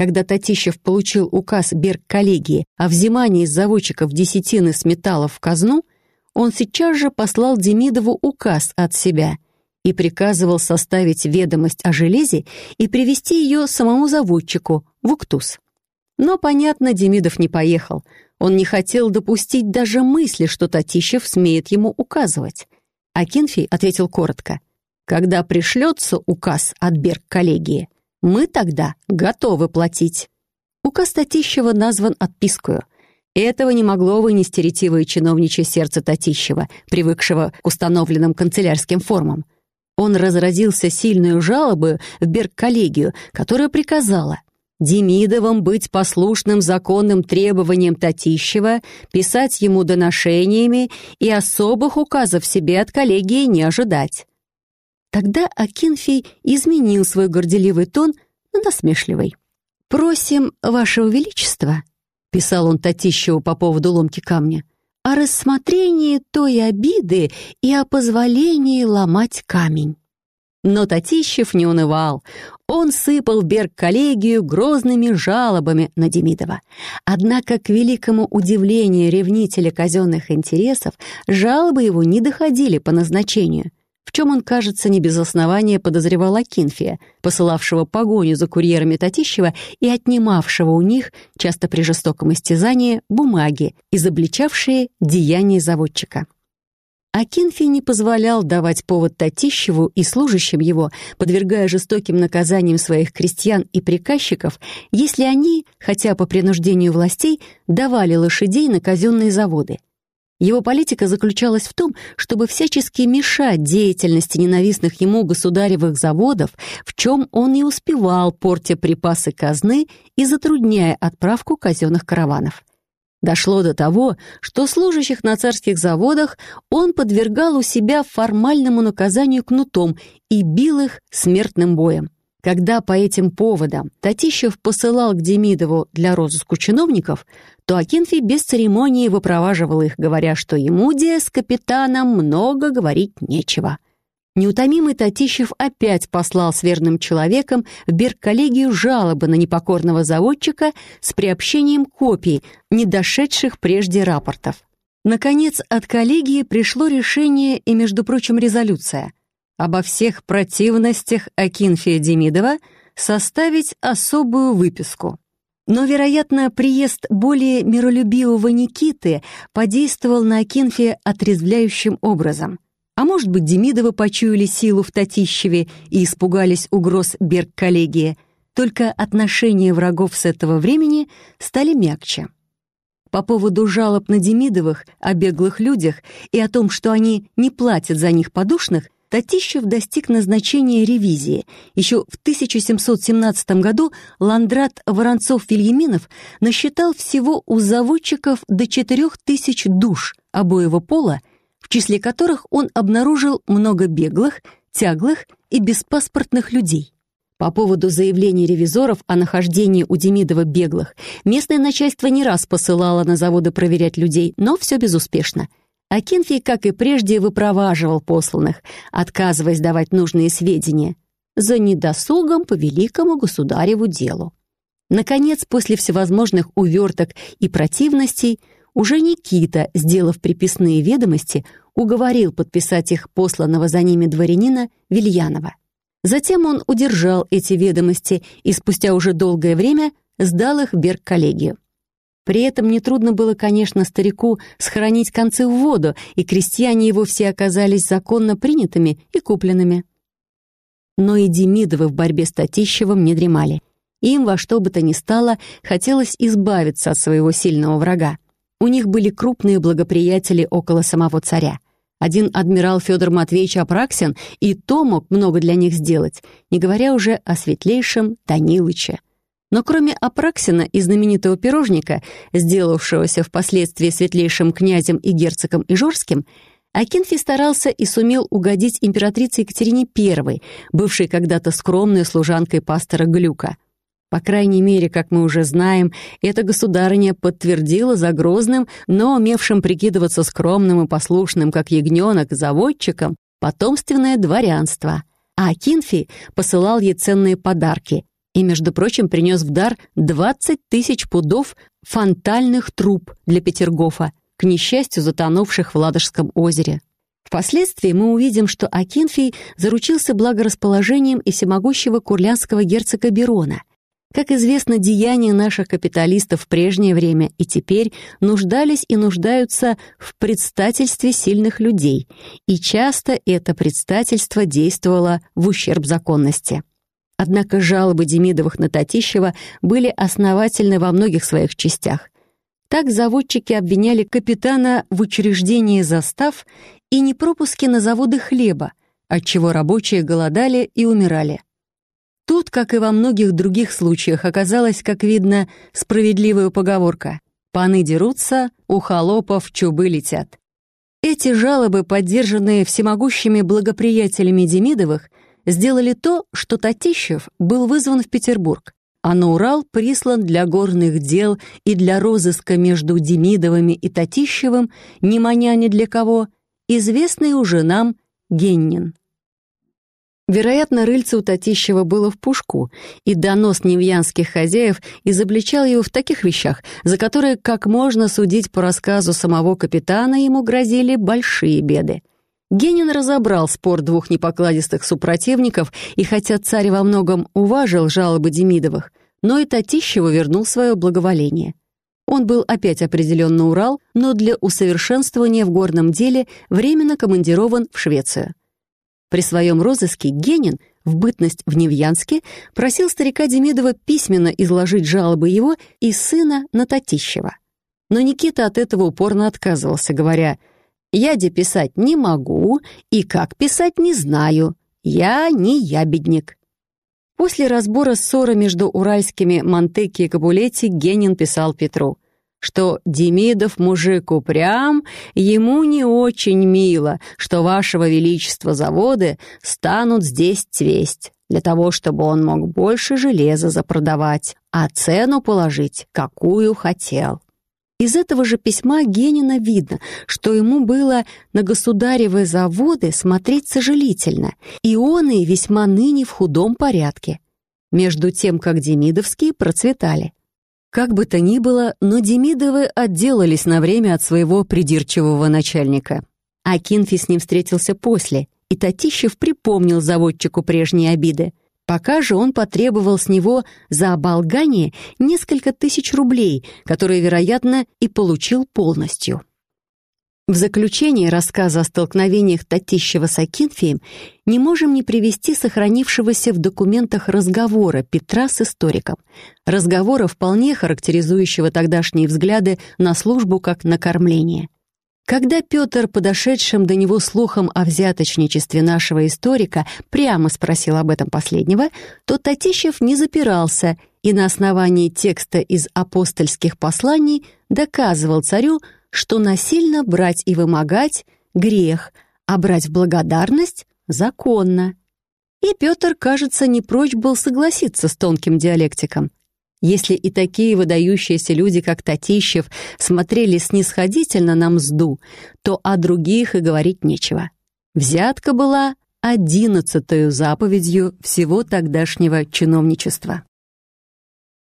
когда Татищев получил указ Берг-коллегии о взимании из заводчиков десятины с металлов в казну, он сейчас же послал Демидову указ от себя и приказывал составить ведомость о железе и привести ее самому заводчику в Уктус. Но, понятно, Демидов не поехал. Он не хотел допустить даже мысли, что Татищев смеет ему указывать. А Кенфий ответил коротко. «Когда пришлется указ от Берг-коллегии, мы тогда готовы платить». Указ Татищева назван отпискую. Этого не могло вынести ретивое чиновничье сердце Татищева, привыкшего к установленным канцелярским формам. Он разразился сильную жалобою в Берг-коллегию, которая приказала Демидовым быть послушным законным требованиям Татищева, писать ему доношениями и особых указов себе от коллегии не ожидать. Тогда Акинфий изменил свой горделивый тон на насмешливый. «Просим, Вашего Величества», — писал он Татищеву по поводу ломки камня, «о рассмотрении той обиды и о позволении ломать камень». Но Татищев не унывал. Он сыпал Берг-коллегию грозными жалобами на Демидова. Однако, к великому удивлению ревнителя казенных интересов, жалобы его не доходили по назначению — в чем он, кажется, не без основания подозревал Акинфия, посылавшего погоню за курьерами Татищева и отнимавшего у них, часто при жестоком истязании, бумаги, изобличавшие деяния заводчика. Акинфий не позволял давать повод Татищеву и служащим его, подвергая жестоким наказаниям своих крестьян и приказчиков, если они, хотя по принуждению властей, давали лошадей на казенные заводы — его политика заключалась в том, чтобы всячески мешать деятельности ненавистных ему государевых заводов, в чем он и успевал, портя припасы казны и затрудняя отправку казенных караванов. Дошло до того, что служащих на царских заводах он подвергал у себя формальному наказанию кнутом и бил их смертным боем. Когда по этим поводам Татищев посылал к Демидову для розыску чиновников, то Акинфий без церемонии выпроваживал их, говоря, что ему, де, с капитаном много говорить нечего. Неутомимый Татищев опять послал с верным человеком в Берг-коллегию жалобы на непокорного заводчика с приобщением копий, не дошедших прежде рапортов. Наконец, от коллегии пришло решение и, между прочим, резолюция — обо всех противностях Акинфия Демидова составить особую выписку. Но, вероятно, приезд более миролюбивого Никиты подействовал на Акинфия отрезвляющим образом. А может быть, Демидовы почуяли силу в Татищеве и испугались угроз Берг-коллегии. Только отношения врагов с этого времени стали мягче. По поводу жалоб на Демидовых о беглых людях и о том, что они не платят за них подушных – Татищев достиг назначения ревизии. Еще в 1717 году Ландрат Воронцов-Вильяминов насчитал всего у заводчиков до 4000 душ обоего пола, в числе которых он обнаружил много беглых, тяглых и беспаспортных людей. По поводу заявлений ревизоров о нахождении у Демидова беглых местное начальство не раз посылало на заводы проверять людей, но все безуспешно – Акинфий, как и прежде, выпроваживал посланных, отказываясь давать нужные сведения, за недосугом по великому государеву делу. Наконец, после всевозможных уверток и противностей, уже Никита, сделав приписные ведомости, уговорил подписать их посланного за ними дворянина Вильянова. Затем он удержал эти ведомости и спустя уже долгое время сдал их в Берг-коллегию. При этом нетрудно было, конечно, старику схоронить концы в воду, и крестьяне его все оказались законно принятыми и купленными. Но и Демидовы в борьбе с Татищевым не дремали. Им во что бы то ни стало хотелось избавиться от своего сильного врага. У них были крупные благоприятели около самого царя. Один адмирал Федор Матвеевич Апраксин и то мог много для них сделать, не говоря уже о светлейшем Данилыче. Но кроме Апраксина и знаменитого пирожника, сделавшегося впоследствии светлейшим князем и герцогом Ижорским, Акинфи старался и сумел угодить императрице Екатерине I, бывшей когда-то скромной служанкой пастора Глюка. По крайней мере, как мы уже знаем, эта государыня подтвердила за грозным, но умевшим прикидываться скромным и послушным, как ягненок, заводчиком, потомственное дворянство. А Акинфи посылал ей ценные подарки и, между прочим, принес в дар 20 тысяч пудов фонтальных труб для Петергофа, к несчастью затонувших в Ладожском озере. Впоследствии мы увидим, что Акинфий заручился благорасположением и всемогущего курлянского герцога Берона. Как известно, деяния наших капиталистов в прежнее время и теперь нуждались и нуждаются в предстательстве сильных людей, и часто это предстательство действовало в ущерб законности. Однако жалобы Демидовых на Татищева были основательны во многих своих частях. Так заводчики обвиняли капитана в учреждении застав и непропуске на заводы хлеба, отчего рабочие голодали и умирали. Тут, как и во многих других случаях, оказалась, как видно, справедливая поговорка «Паны дерутся, у холопов чубы летят». Эти жалобы, поддержанные всемогущими благоприятелями Демидовых, сделали то, что Татищев был вызван в Петербург, а на Урал прислан для горных дел и для розыска между Демидовыми и Татищевым, не маня ни для кого — известный уже нам Геннин. Вероятно, рыльце у Татищева было в пушку, и донос невьянских хозяев изобличал его в таких вещах, за которые, как можно судить по рассказу самого капитана, ему грозили большие беды. Генин разобрал спор двух непокладистых супротивников, и хотя царь во многом уважил жалобы Демидовых, но и Татищеву вернул свое благоволение. Он был опять определен на Урал, но для усовершенствования в горном деле временно командирован в Швецию. При своем розыске Генин в бытность в Невьянске просил старика Демидова письменно изложить жалобы его и сына на Татищева. Но Никита от этого упорно отказывался, говоря «Я де писать не могу и как писать не знаю. Я не ябедник». После разбора ссоры между уральскими Монтеки и Кабулетти Генин писал Петру, что Демидов мужик упрям, ему не очень мило, что вашего величества заводы станут здесь цвесть, для того, чтобы он мог больше железа запродавать, а цену положить, какую хотел. Из этого же письма Генина видно, что ему было на государевы заводы смотреть сожалительно, и он и весьма ныне в худом порядке, между тем, как Демидовские процветали. Как бы то ни было, но Демидовы отделались на время от своего придирчивого начальника. А Кинфи с ним встретился после, и Татищев припомнил заводчику прежние обиды. Пока же он потребовал с него за оболгание несколько тысяч рублей, которые, вероятно, и получил полностью. В заключение рассказа о столкновениях Татищева с Акинфием не можем не привести сохранившегося в документах разговора Петра с историком. Разговора, вполне характеризующего тогдашние взгляды на службу как накормление – когда Петр, подошедшим до него слухом о взяточничестве нашего историка, прямо спросил об этом последнего, то Татищев не запирался и на основании текста из апостольских посланий доказывал царю, что насильно брать и вымогать — грех, а брать в благодарность — законно. И Петр, кажется, не прочь был согласиться с тонким диалектиком. Если и такие выдающиеся люди, как Татищев, смотрели снисходительно на мзду, то о других и говорить нечего. Взятка была одиннадцатою заповедью всего тогдашнего чиновничества.